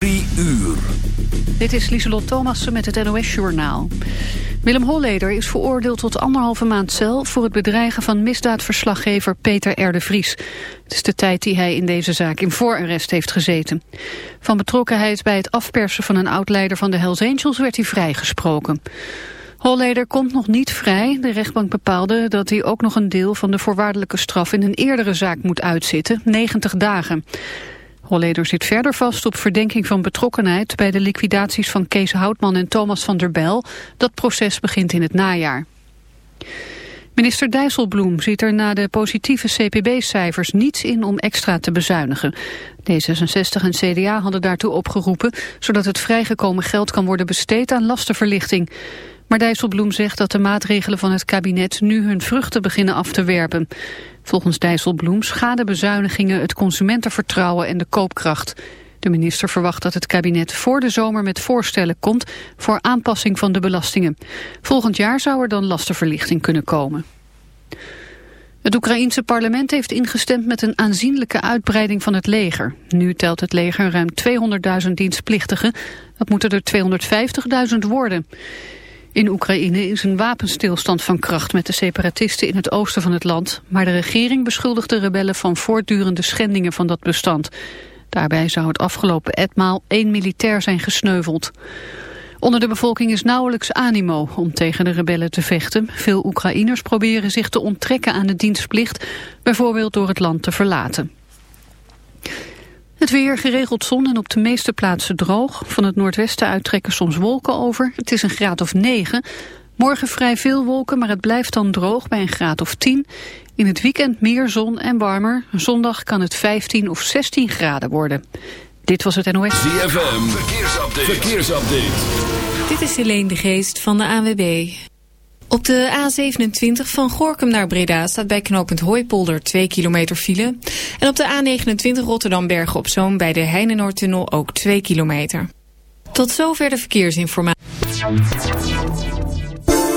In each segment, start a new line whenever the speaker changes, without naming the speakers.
3 uur.
Dit is Lieselot Thomassen met het NOS-journaal. Willem Holleder is veroordeeld tot anderhalve maand cel... voor het bedreigen van misdaadverslaggever Peter R. de Vries. Het is de tijd die hij in deze zaak in voorarrest heeft gezeten. Van betrokkenheid bij het afpersen van een oud-leider van de Hells Angels... werd hij vrijgesproken. Holleder komt nog niet vrij. De rechtbank bepaalde dat hij ook nog een deel van de voorwaardelijke straf... in een eerdere zaak moet uitzitten, 90 dagen. Holleder zit verder vast op verdenking van betrokkenheid bij de liquidaties van Kees Houtman en Thomas van der Bijl. Dat proces begint in het najaar. Minister Dijsselbloem ziet er na de positieve CPB-cijfers niets in om extra te bezuinigen. D66 en CDA hadden daartoe opgeroepen, zodat het vrijgekomen geld kan worden besteed aan lastenverlichting. Maar Dijsselbloem zegt dat de maatregelen van het kabinet nu hun vruchten beginnen af te werpen. Volgens Dijsselbloem schaden bezuinigingen het consumentenvertrouwen en de koopkracht. De minister verwacht dat het kabinet voor de zomer met voorstellen komt voor aanpassing van de belastingen. Volgend jaar zou er dan lastenverlichting kunnen komen. Het Oekraïense parlement heeft ingestemd met een aanzienlijke uitbreiding van het leger. Nu telt het leger ruim 200.000 dienstplichtigen. Dat moeten er 250.000 worden. In Oekraïne is een wapenstilstand van kracht met de separatisten in het oosten van het land. Maar de regering beschuldigt de rebellen van voortdurende schendingen van dat bestand. Daarbij zou het afgelopen etmaal één militair zijn gesneuveld. Onder de bevolking is nauwelijks animo om tegen de rebellen te vechten. Veel Oekraïners proberen zich te onttrekken aan de dienstplicht, bijvoorbeeld door het land te verlaten. Het weer geregeld zon en op de meeste plaatsen droog. Van het noordwesten uittrekken soms wolken over. Het is een graad of 9. Morgen vrij veel wolken, maar het blijft dan droog bij een graad of 10. In het weekend meer zon en warmer. Zondag kan het 15 of 16 graden worden. Dit was het NOS.
ZFM, verkeersupdate. verkeersupdate.
Dit is Helene de Geest van de AWB. Op de A27 van Gorkum naar Breda staat bij knooppunt Hooipolder 2 kilometer file. En op de A29 Rotterdam-Bergen op Zoom bij de Heinenoordtunnel ook 2 kilometer. Tot zover de verkeersinformatie.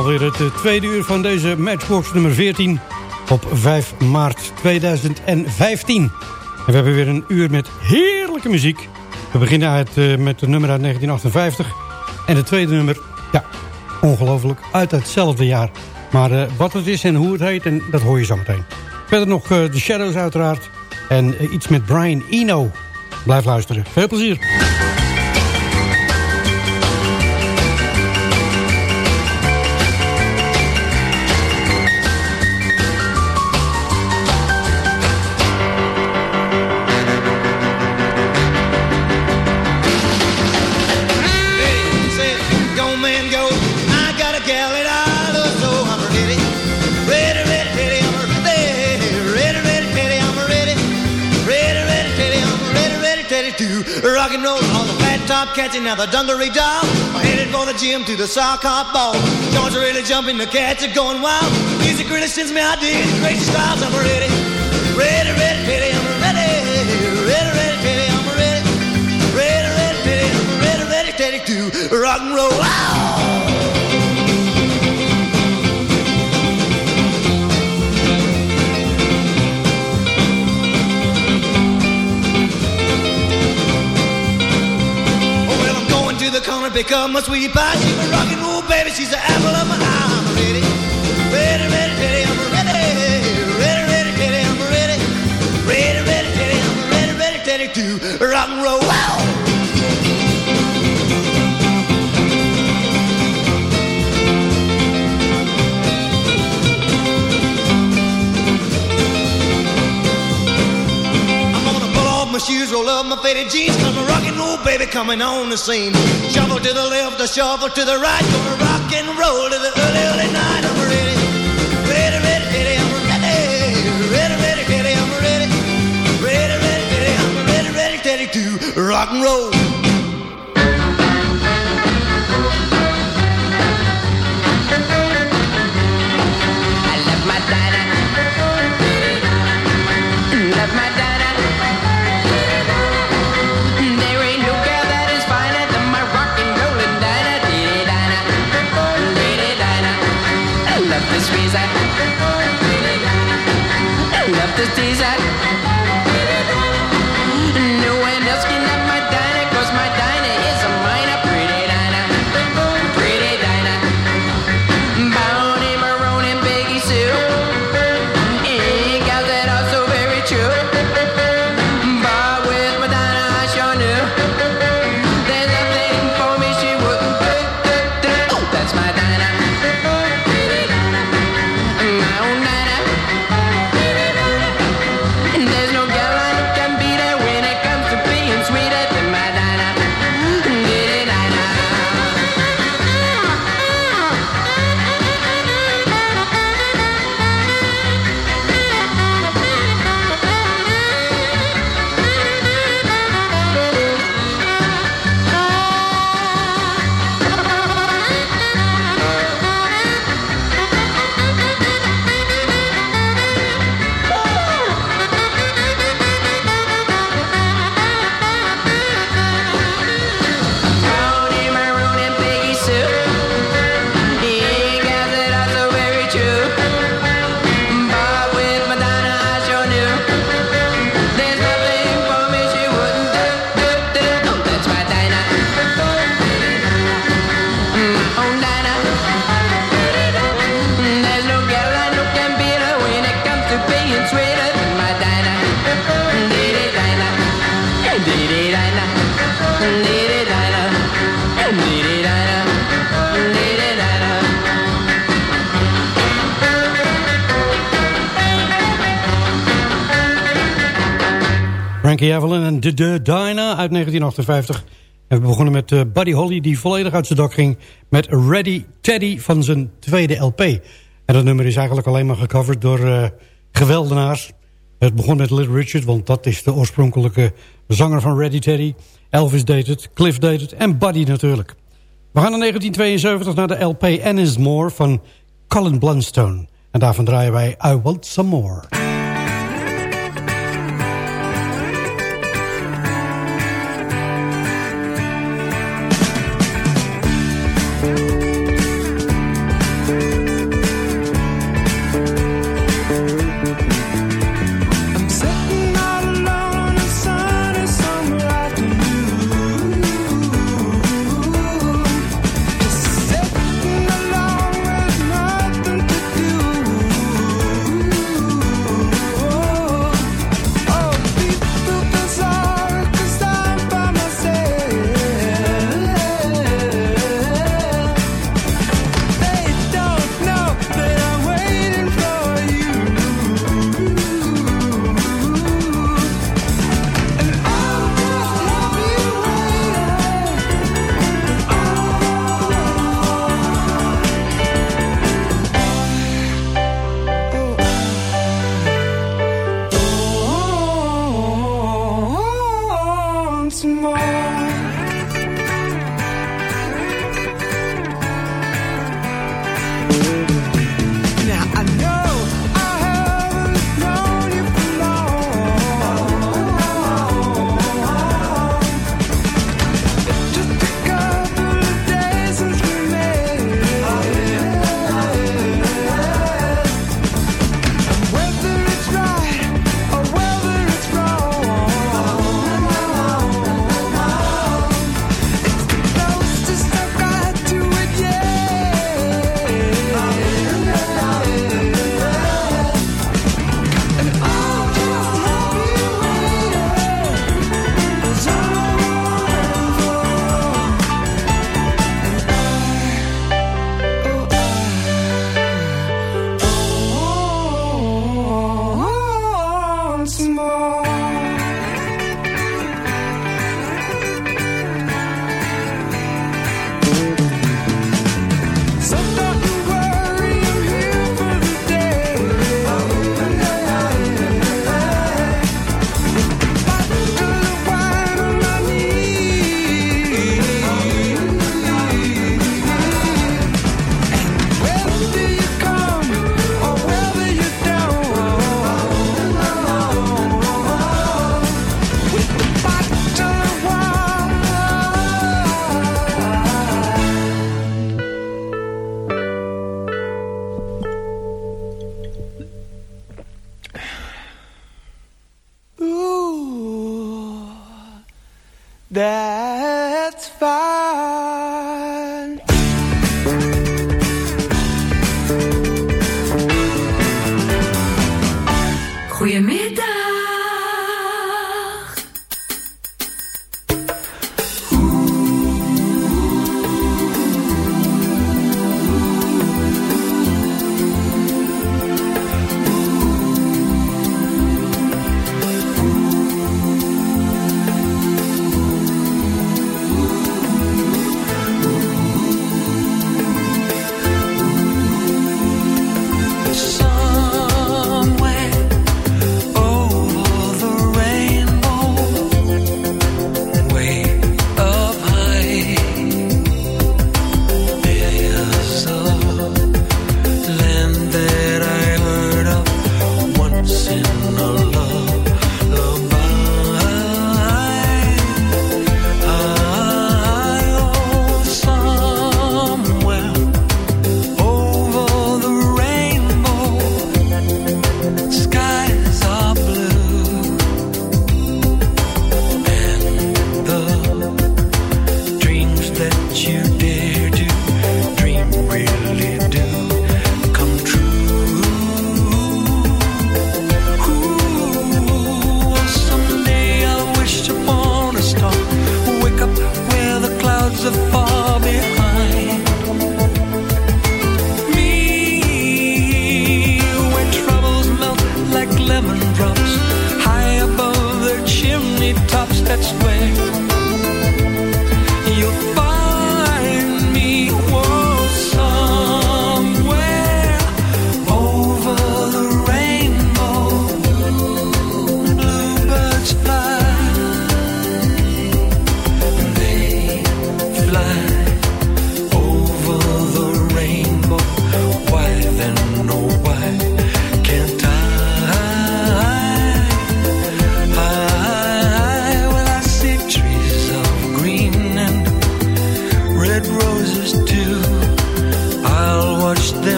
Alweer het eh, tweede uur van deze Matchbox nummer 14 op 5 maart 2015. En we hebben weer een uur met heerlijke muziek. We beginnen uit, uh, met een nummer uit 1958. En het tweede nummer, ja, ongelooflijk, uit hetzelfde jaar. Maar wat het is en hoe het heet, en dat hoor je zo meteen. Verder nog The Shadows uiteraard. En iets met Brian Eno. Blijf luisteren. Veel plezier.
And roll on the flat top catching now the dungaree doll. Headed for the gym to the sock hop ball. Joints really jumping, the cats are going wild. Music really sends me ideas, crazy styles. I'm ready, ready, ready, ready. I'm ready, ready, ready, ready. I'm ready, ready, ready, ready. I'm ready, ready, ready to rock and roll. Wow. The corner, pick up my sweet pie. She's a rockin' roll, baby. She's the apple of my eye. I'm ready, ready, ready, ready. I'm ready, ready, ready, ready. I'm ready, ready, ready, ready. I'm ready, ready, ready to rock and roll. Wow. Shoes, roll up my faded jeans, cause my rock and roll baby coming on the scene. Shuffle to the left, a shuffle to the right, gonna rock and roll to the early, early night. I'm ready, ready, ready, ready, I'm ready, ready, ready, ready, I'm ready, ready, ready, ready, I'm ready, ready, ready to rock and roll.
The, The Dinah uit 1958. En we begonnen met uh, Buddy Holly die volledig uit zijn dak ging... met Ready Teddy van zijn tweede LP. En dat nummer is eigenlijk alleen maar gecoverd door uh, geweldenaars. Het begon met Little Richard, want dat is de oorspronkelijke zanger van Ready Teddy. Elvis deed het, Cliff deed het en Buddy natuurlijk. We gaan in 1972 naar de LP Ennis More van Colin Blunstone. En daarvan draaien wij I Want Some More.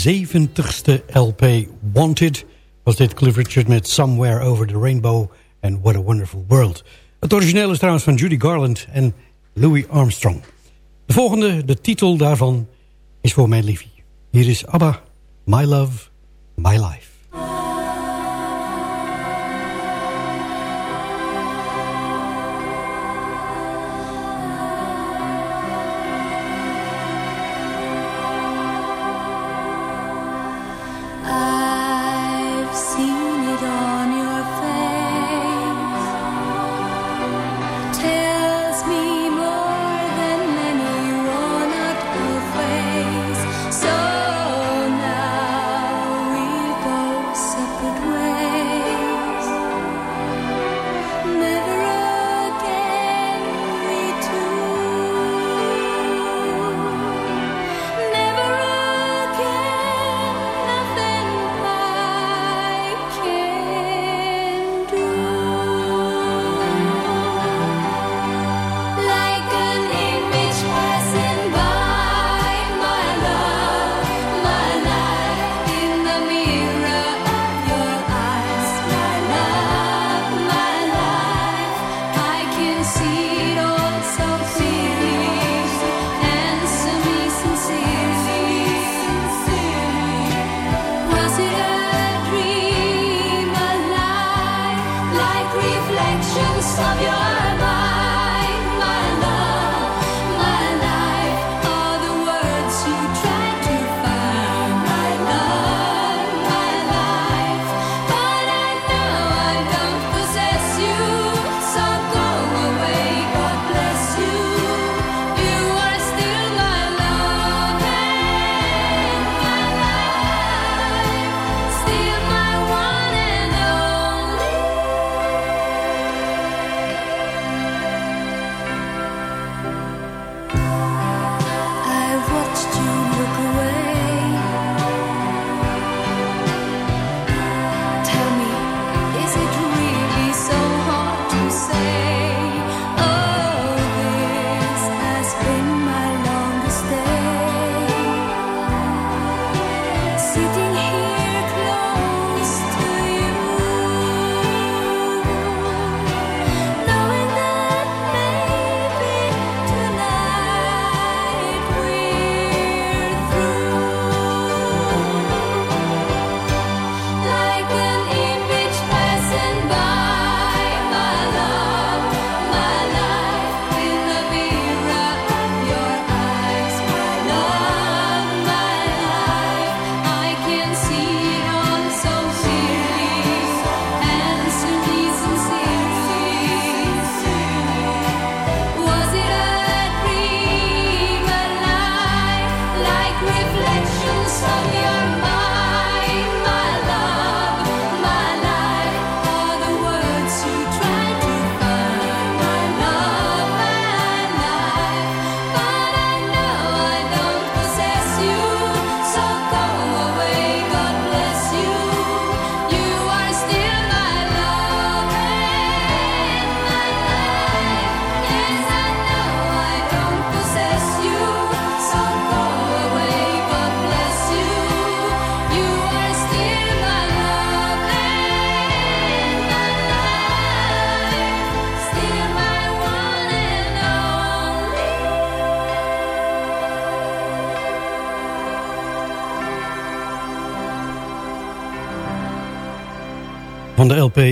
70ste LP Wanted
was dit Cliff Richard met Somewhere Over the Rainbow and What a Wonderful World. Het origineel is trouwens van Judy Garland en Louis Armstrong. De volgende, de titel daarvan, is voor mijn liefie. Hier is ABBA, My Love, My Life.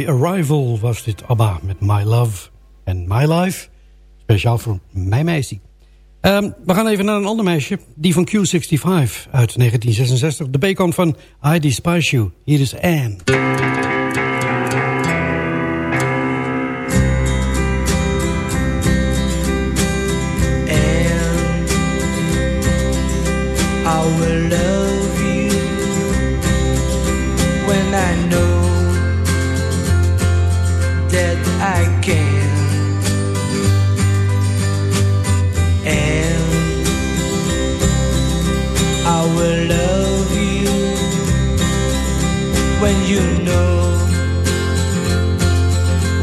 Arrival was dit ABBA met My Love and My Life. Speciaal voor mijn meisje. Um, we gaan even naar een ander meisje. Die van Q65 uit 1966. De bacon van I Despise You. Hier is Anne.
Will love Can. And I will love you when you know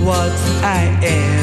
what I am.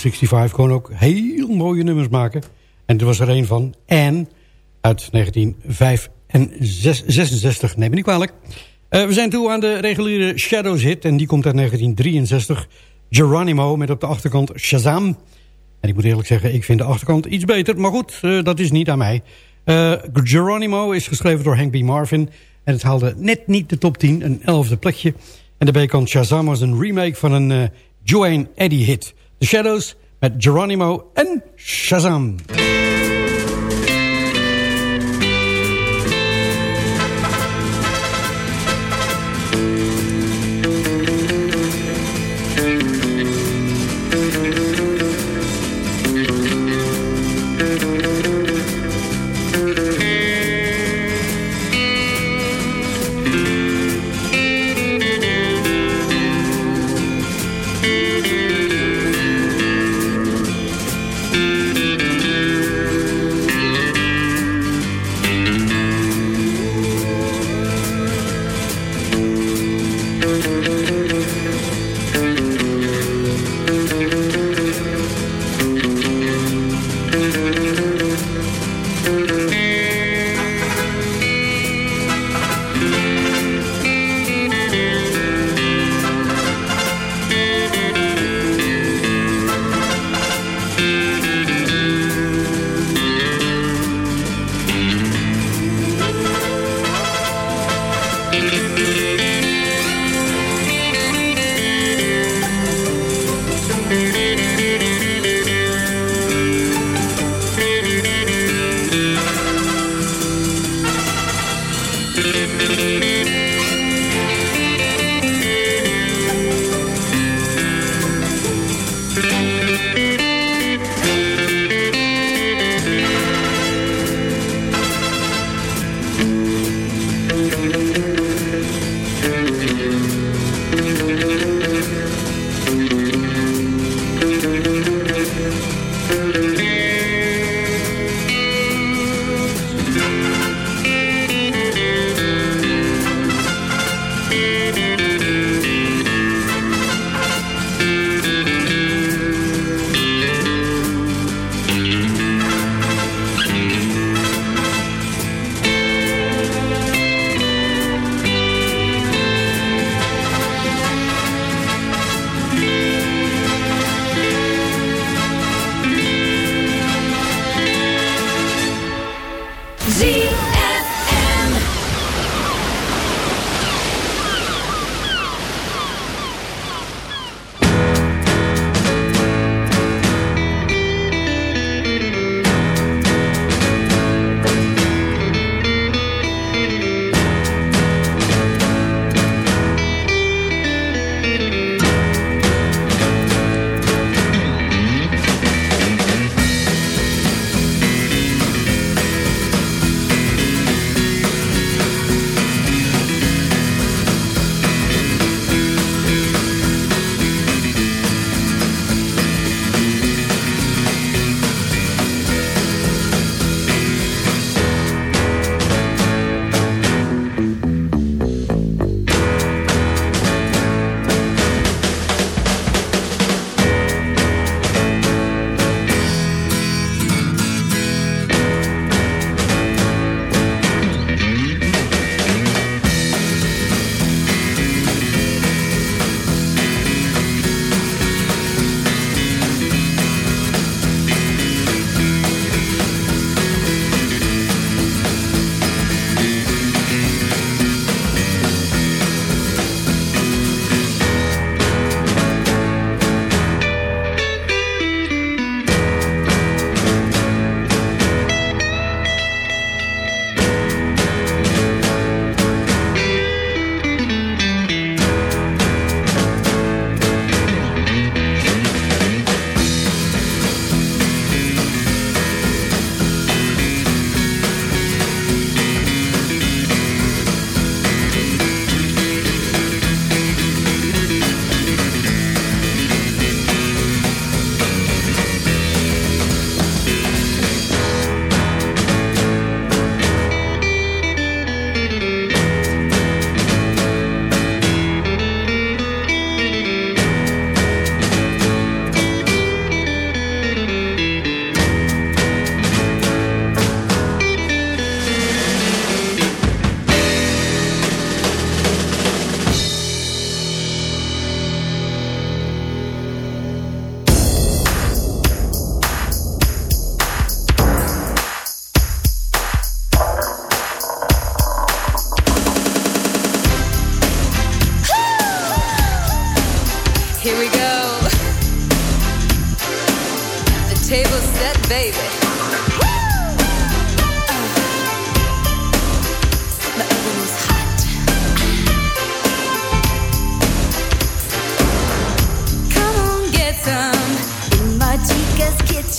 65 gewoon ook heel mooie nummers maken. En er was er een van, Anne, uit 1966. Neem me niet kwalijk. Eh, we zijn toe aan de reguliere Shadows hit. En die komt uit 1963. Geronimo met op de achterkant Shazam. En ik moet eerlijk zeggen, ik vind de achterkant iets beter. Maar goed, eh, dat is niet aan mij. Eh, Geronimo is geschreven door Hank B. Marvin. En het haalde net niet de top 10, een elfde plekje. En de bijkant Shazam was een remake van een Joanne Eddy hit. The Shadows met Geronimo en Shazam.
MUZIEK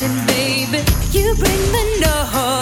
kitchen, baby. You bring the noise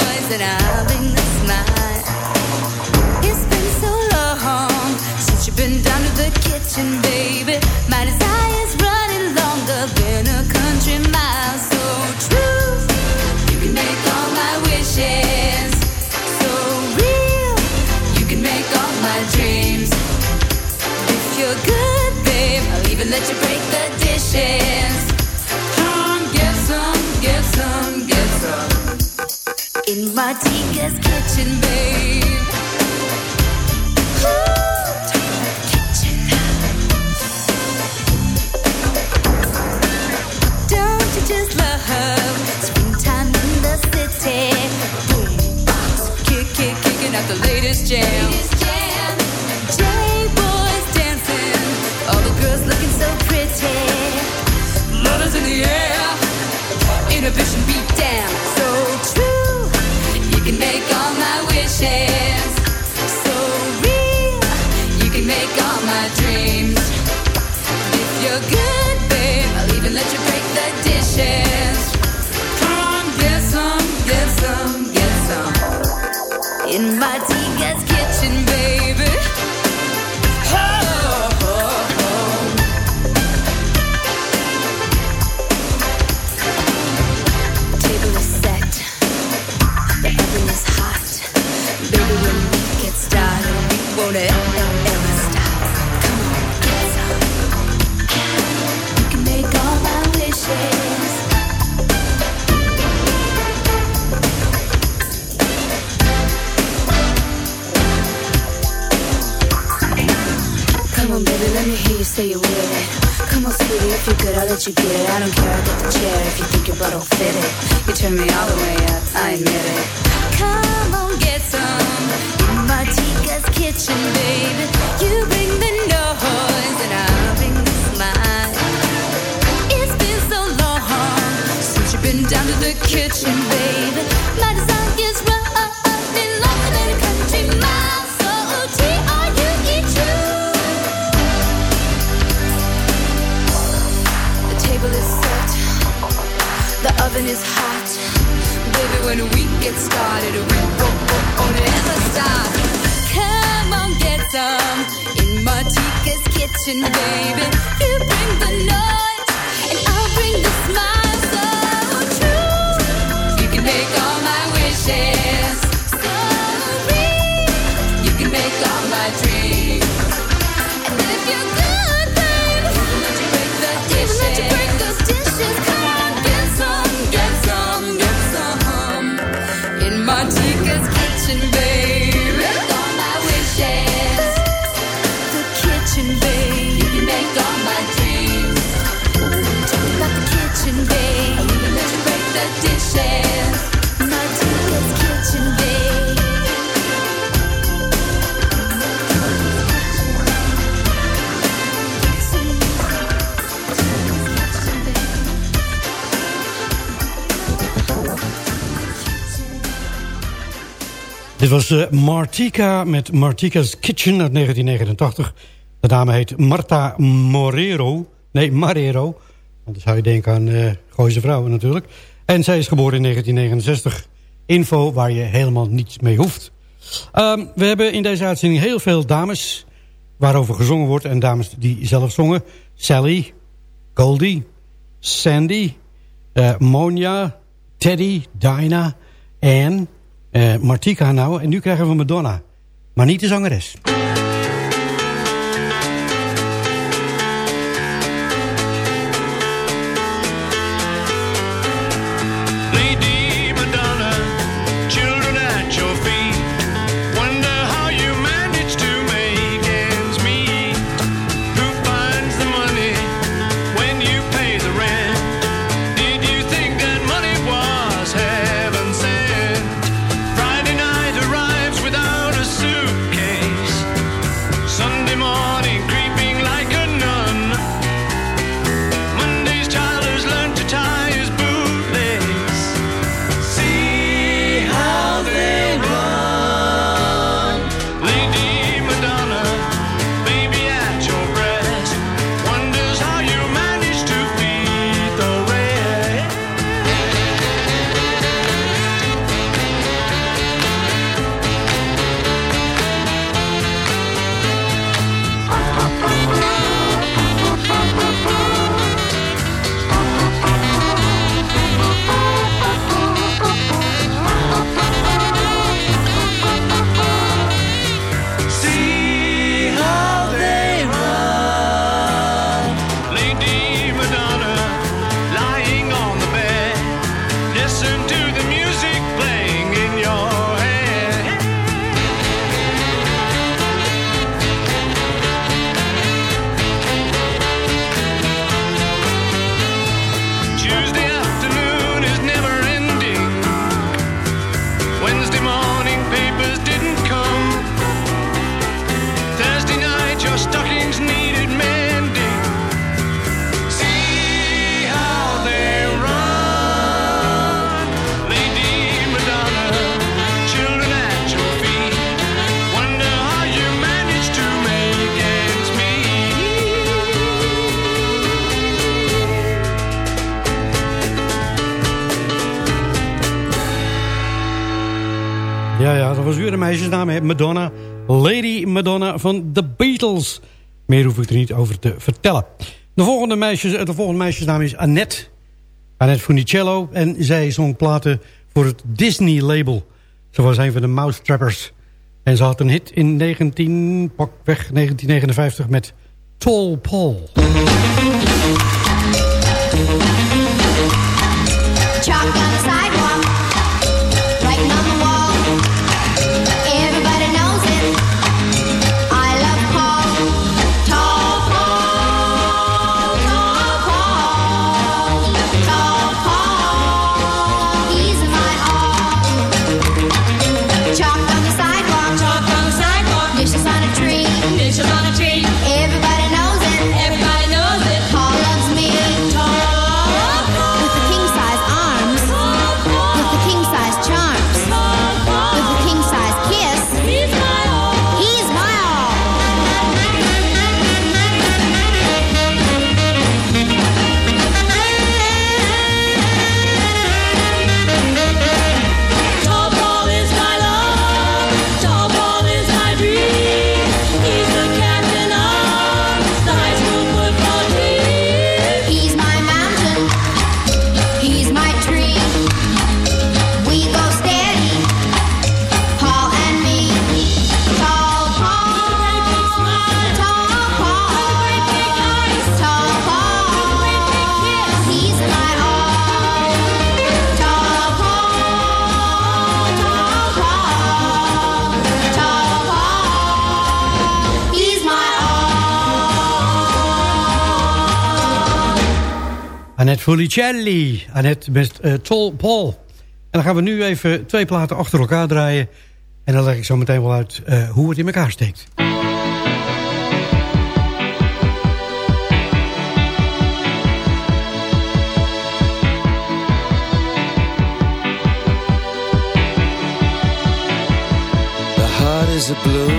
say you with it. Come on, sweetie, if you're good, I'll let you get it. I don't care, I'll get the chair if you think your butt will fit it. You turn me all the way up, I admit it. Come on, get some. in Martika's kitchen, baby. You bring the noise and I'll bring the smile. It's been so long since you've been down to the kitchen, baby. My desire's oven is hot. Baby, when we get started, we won't ever stop Come on, get some in Martika's kitchen, baby. You bring the noise, and I'll bring the smile. So true, you can make all my wishes so real. You can make all my dreams, and if you're
Dit was uh, Martika met Martika's Kitchen uit 1989. De dame heet Marta Morero. Nee, Marero. Want dan zou je denken aan uh, Gooise vrouwen natuurlijk. En zij is geboren in 1969. Info waar je helemaal niets mee hoeft. Um, we hebben in deze uitzending heel veel dames waarover gezongen wordt. En dames die zelf zongen. Sally, Goldie, Sandy, uh, Monia, Teddy, Dinah, Anne, uh, Martika nou. En nu krijgen we Madonna. Maar niet de zangeres.
Meisjesnaam, hè? Madonna. Lady Madonna van The Beatles. Meer hoef ik er niet over te vertellen. De volgende, meisjes, de volgende meisjesnaam is Annette. Annette Funicello. En zij zong platen voor het Disney-label. Ze was een van de Mousetrappers. En ze had een hit in 19, pak weg, 1959 met Tall Paul. Folicelli. Annette met uh, Tol Paul. En dan gaan we nu even twee platen achter elkaar draaien. En dan leg ik zo meteen wel uit uh, hoe het in elkaar steekt.
The heart is a blue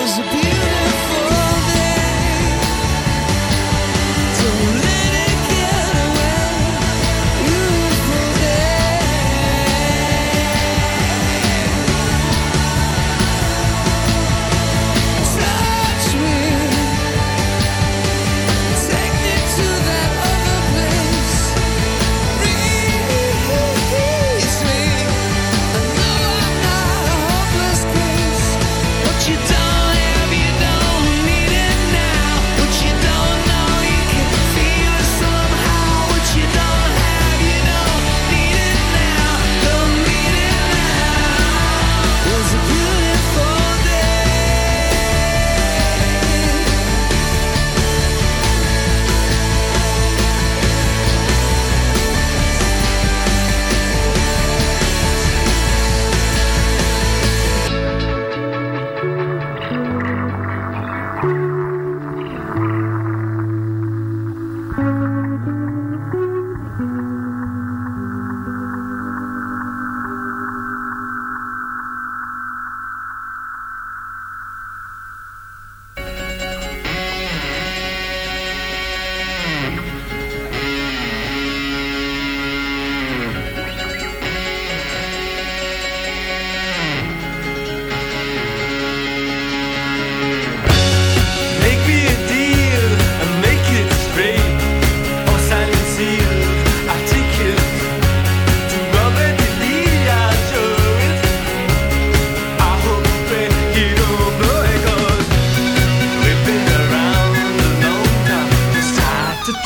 was beautiful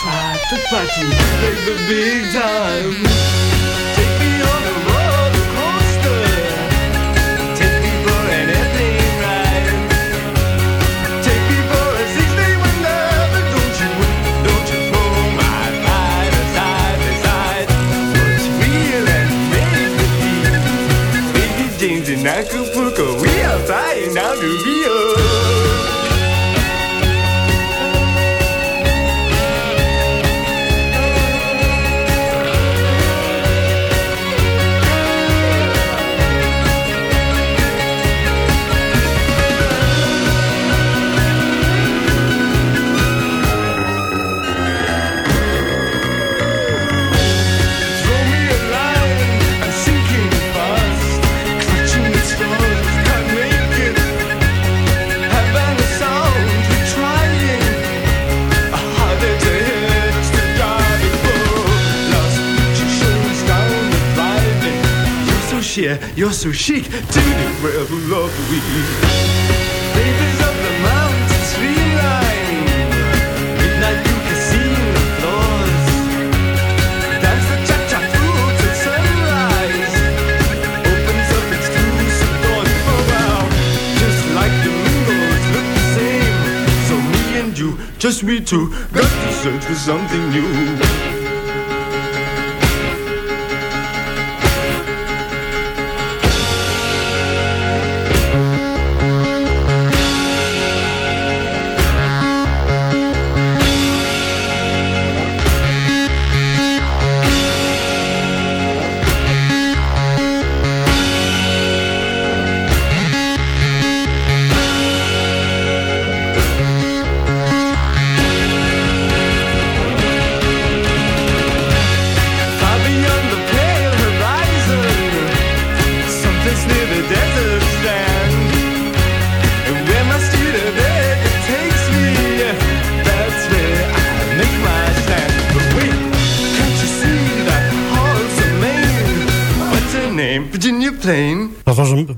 like to play the big time. Take me on a roller coaster. Take me for. Take me for a six-day wonder. Don't you, don't you throw my aside, aside. What's real and Acapulco, we are down to Rio. Sheer, you're so chic, to the rebel of the week. Babies of the mountain streamline, midnight casino floors. Dance the cha-cha through till sunrise. Opens up exclusive doors. Oh wow, just like the windows look the same. So me and you, just we two, got to search for something new.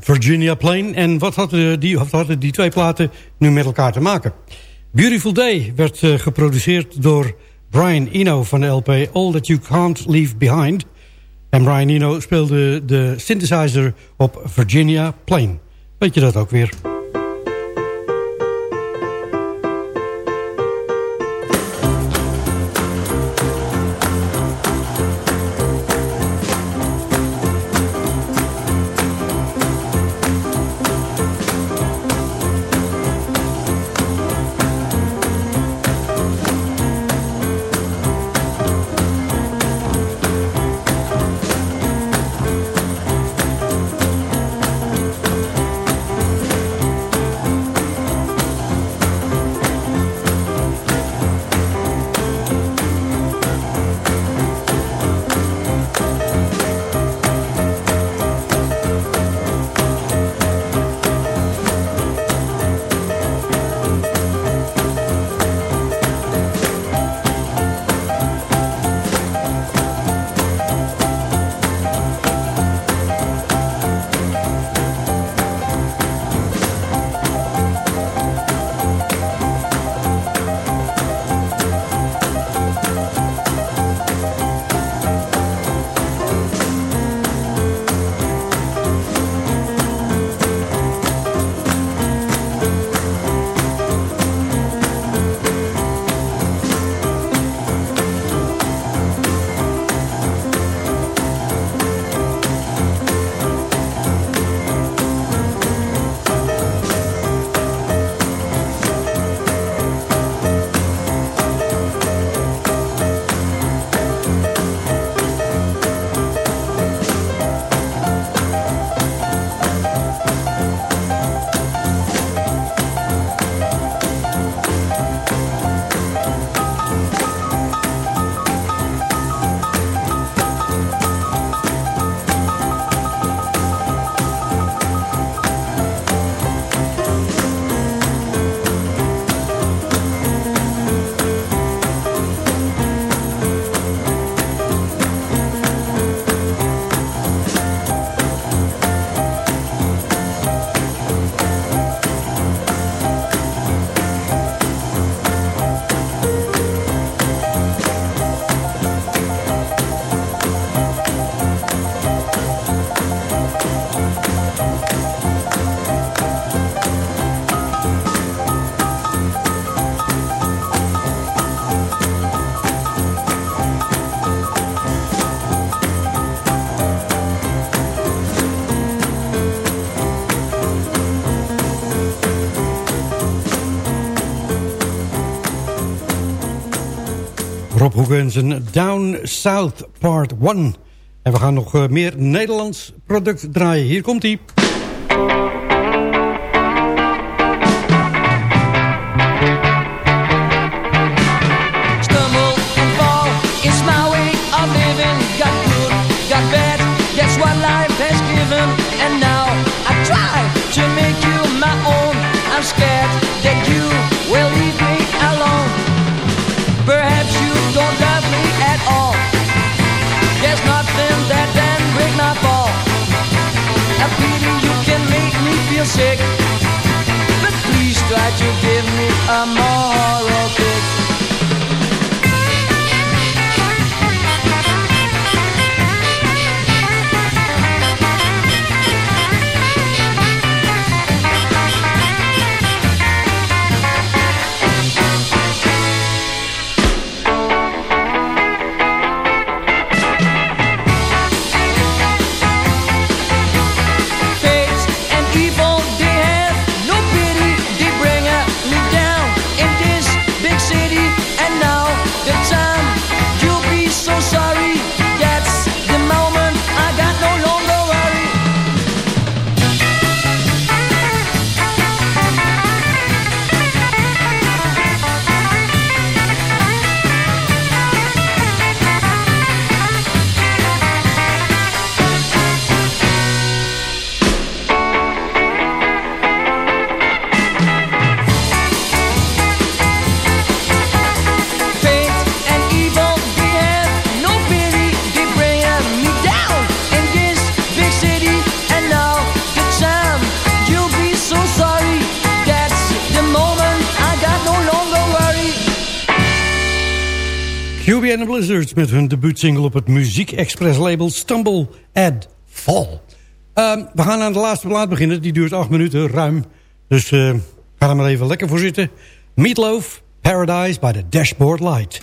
Virginia Plain.
En wat hadden die, hadden die twee platen nu met elkaar te maken? Beautiful Day werd eh, geproduceerd door Brian Eno van de LP All That You Can't Leave Behind. En Brian Eno speelde de synthesizer op Virginia Plain. Weet je dat ook weer? Guns een Down South Part 1. En we gaan nog eh, meer Nederlands product draaien. Hier
komt-ie. sick. But please try to give me a moral. Hubie and the
Blizzards met hun debuutsingle op het Muziek Express label Stumble and Fall. Ehm, we gaan aan de laatste plaat beginnen. Die duurt acht minuten, ruim. Dus eh, ga er maar even lekker voor zitten. Meatloaf, Paradise by the Dashboard Light.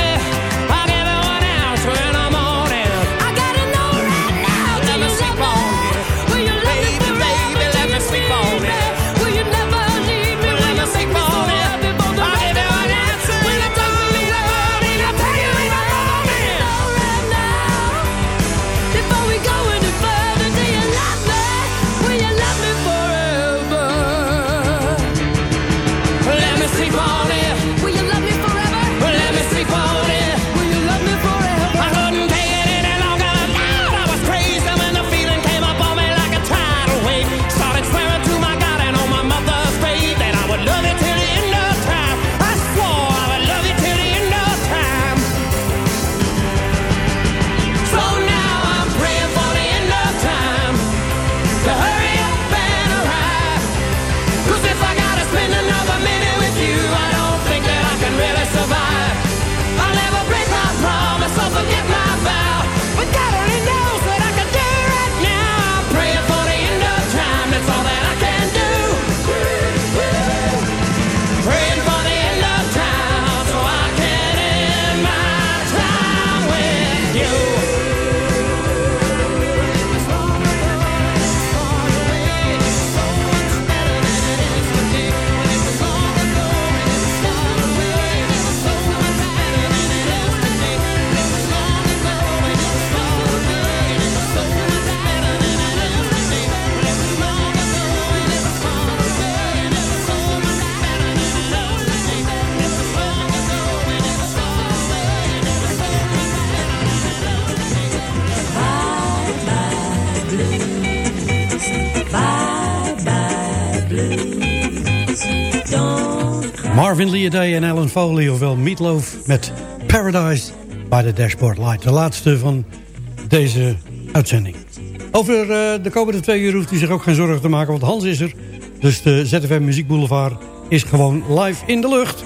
Marvin Leaday en Alan Foley, ofwel Meatloaf met Paradise by the Dashboard Light. De laatste van deze uitzending. Over eh, de komende twee uur hoeft u zich ook geen zorgen te maken, want Hans is er. Dus de ZFM Muziek Boulevard is gewoon live in de lucht.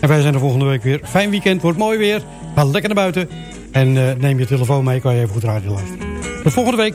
En wij zijn er volgende week weer. Fijn weekend, wordt mooi weer. Ga lekker naar buiten. En eh, neem je telefoon mee, kan je even goed radio luisteren. Tot volgende week.